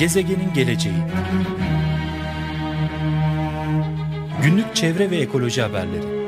Gezegenin geleceği. Günlük çevre ve ekoloji haberleri.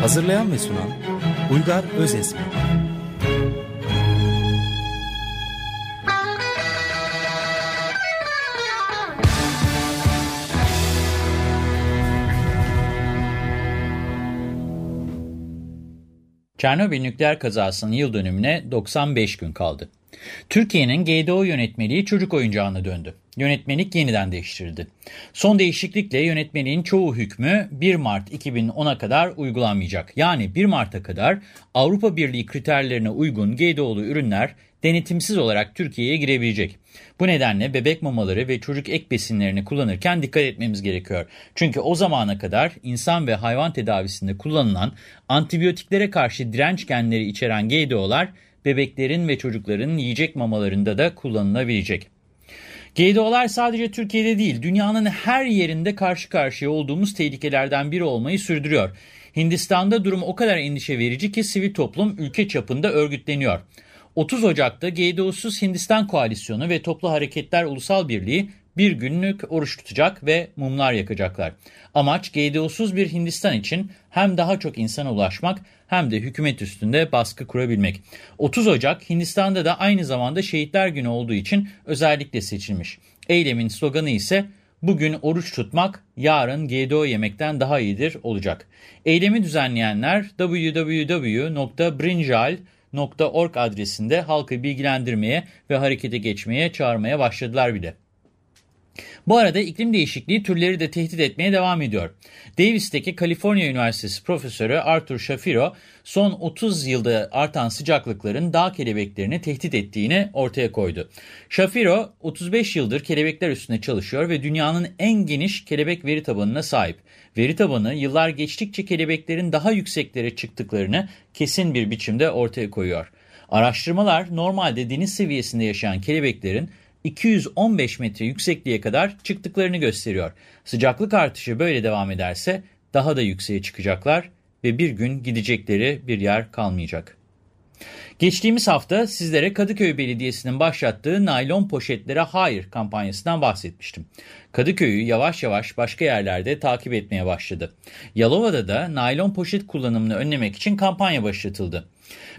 Hazırlayan ve sunan Uygar Özesmi. Çernobil nükleer kazasının yıl dönümüne 95 gün kaldı. Türkiye'nin GDO yönetmeliği çocuk oyuncağına döndü. Yönetmelik yeniden değiştirildi. Son değişiklikle yönetmeliğin çoğu hükmü 1 Mart 2010'a kadar uygulanmayacak. Yani 1 Mart'a kadar Avrupa Birliği kriterlerine uygun GDO'lu ürünler denetimsiz olarak Türkiye'ye girebilecek. Bu nedenle bebek mamaları ve çocuk ek besinlerini kullanırken dikkat etmemiz gerekiyor. Çünkü o zamana kadar insan ve hayvan tedavisinde kullanılan antibiyotiklere karşı direnç genleri içeren GDO'lar bebeklerin ve çocukların yiyecek mamalarında da kullanılabilecek. GDO'lar sadece Türkiye'de değil, dünyanın her yerinde karşı karşıya olduğumuz tehlikelerden biri olmayı sürdürüyor. Hindistan'da durum o kadar endişe verici ki sivil toplum ülke çapında örgütleniyor. 30 Ocak'ta GDO'suz Hindistan Koalisyonu ve Toplu Hareketler Ulusal Birliği bir günlük oruç tutacak ve mumlar yakacaklar. Amaç GDO'suz bir Hindistan için hem daha çok insana ulaşmak hem de hükümet üstünde baskı kurabilmek. 30 Ocak Hindistan'da da aynı zamanda Şehitler Günü olduğu için özellikle seçilmiş. Eylemin sloganı ise bugün oruç tutmak yarın GDO yemekten daha iyidir olacak. Eylemi düzenleyenler www.brinjal.com .org adresinde halkı bilgilendirmeye ve harekete geçmeye çağırmaya başladılar bile. Bu arada iklim değişikliği türleri de tehdit etmeye devam ediyor. Davis'teki Kaliforniya Üniversitesi Profesörü Arthur Shapiro, son 30 yılda artan sıcaklıkların dağ kelebeklerini tehdit ettiğini ortaya koydu. Shapiro, 35 yıldır kelebekler üstünde çalışıyor ve dünyanın en geniş kelebek veri tabanına sahip. Veri tabanı yıllar geçtikçe kelebeklerin daha yükseklere çıktıklarını kesin bir biçimde ortaya koyuyor. Araştırmalar normalde deniz seviyesinde yaşayan kelebeklerin 215 metre yüksekliğe kadar çıktıklarını gösteriyor. Sıcaklık artışı böyle devam ederse daha da yükseğe çıkacaklar ve bir gün gidecekleri bir yer kalmayacak. Geçtiğimiz hafta sizlere Kadıköy Belediyesi'nin başlattığı naylon poşetlere hayır kampanyasından bahsetmiştim. Kadıköy'ü yavaş yavaş başka yerlerde takip etmeye başladı. Yalova'da da naylon poşet kullanımını önlemek için kampanya başlatıldı.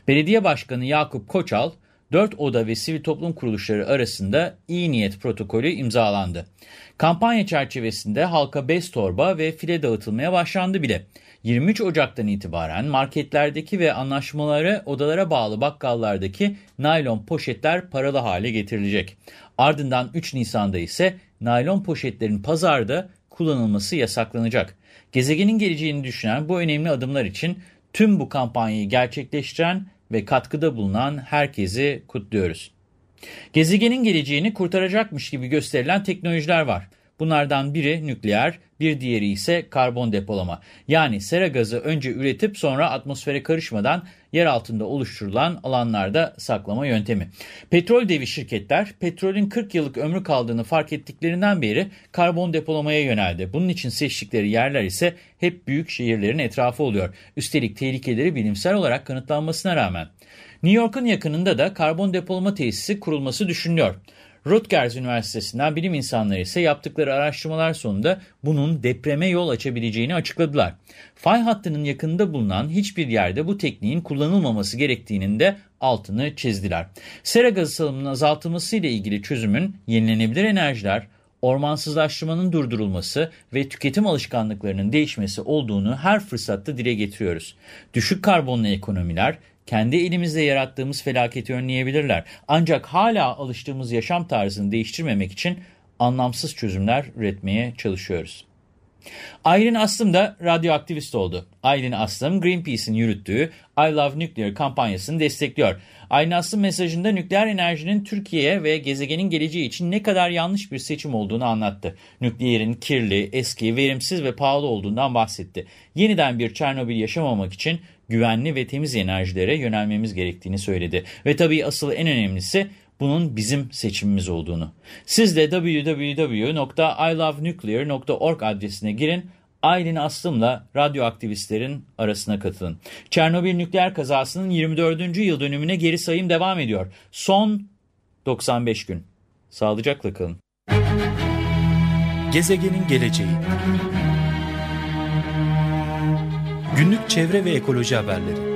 Belediye Başkanı Yakup Koçal, Dört oda ve sivil toplum kuruluşları arasında iyi niyet protokolü imzalandı. Kampanya çerçevesinde halka bez torba ve file dağıtılmaya başlandı bile. 23 Ocak'tan itibaren marketlerdeki ve anlaşmaları odalara bağlı bakkallardaki naylon poşetler paralı hale getirilecek. Ardından 3 Nisan'da ise naylon poşetlerin pazarda kullanılması yasaklanacak. Gezegenin geleceğini düşünen bu önemli adımlar için tüm bu kampanyayı gerçekleştiren ve katkıda bulunan herkesi kutluyoruz. Gezegenin geleceğini kurtaracakmış gibi gösterilen teknolojiler var. Bunlardan biri nükleer, bir diğeri ise karbon depolama. Yani sera gazı önce üretip sonra atmosfere karışmadan yer altında oluşturulan alanlarda saklama yöntemi. Petrol devi şirketler petrolün 40 yıllık ömrü kaldığını fark ettiklerinden beri karbon depolamaya yöneldi. Bunun için seçtikleri yerler ise hep büyük şehirlerin etrafı oluyor. Üstelik tehlikeleri bilimsel olarak kanıtlanmasına rağmen. New York'un yakınında da karbon depolama tesisi kurulması düşünülüyor. Rutgers Üniversitesi'nden bilim insanları ise yaptıkları araştırmalar sonunda bunun depreme yol açabileceğini açıkladılar. Fay hattının yakınında bulunan hiçbir yerde bu tekniğin kullanılmaması gerektiğinin de altını çizdiler. Sera gazı salımının azaltılması ile ilgili çözümün yenilenebilir enerjiler, ormansızlaştırmanın durdurulması ve tüketim alışkanlıklarının değişmesi olduğunu her fırsatta dile getiriyoruz. Düşük karbonlu ekonomiler, kendi elimizle yarattığımız felaketi önleyebilirler. Ancak hala alıştığımız yaşam tarzını değiştirmemek için anlamsız çözümler üretmeye çalışıyoruz. Aylin Aslım da radyoaktivist oldu. Aylin Aslım, Greenpeace'in yürüttüğü I Love Nuclear kampanyasını destekliyor. Aylin Aslım mesajında nükleer enerjinin Türkiye ve gezegenin geleceği için ne kadar yanlış bir seçim olduğunu anlattı. Nükleerin kirli, eski, verimsiz ve pahalı olduğundan bahsetti. Yeniden bir Çernobil yaşamamak için güvenli ve temiz enerjilere yönelmemiz gerektiğini söyledi. Ve tabii asıl en önemlisi bunun bizim seçimimiz olduğunu. Siz de www.ilovenuclear.org adresine girin, Aylin Aslım'la radyoaktivistlerin arasına katılın. Çernobil nükleer kazasının 24. yıl dönümüne geri sayım devam ediyor. Son 95 gün. Sağlıcakla kalın. Gezegenin geleceği Günlük çevre ve ekoloji haberleri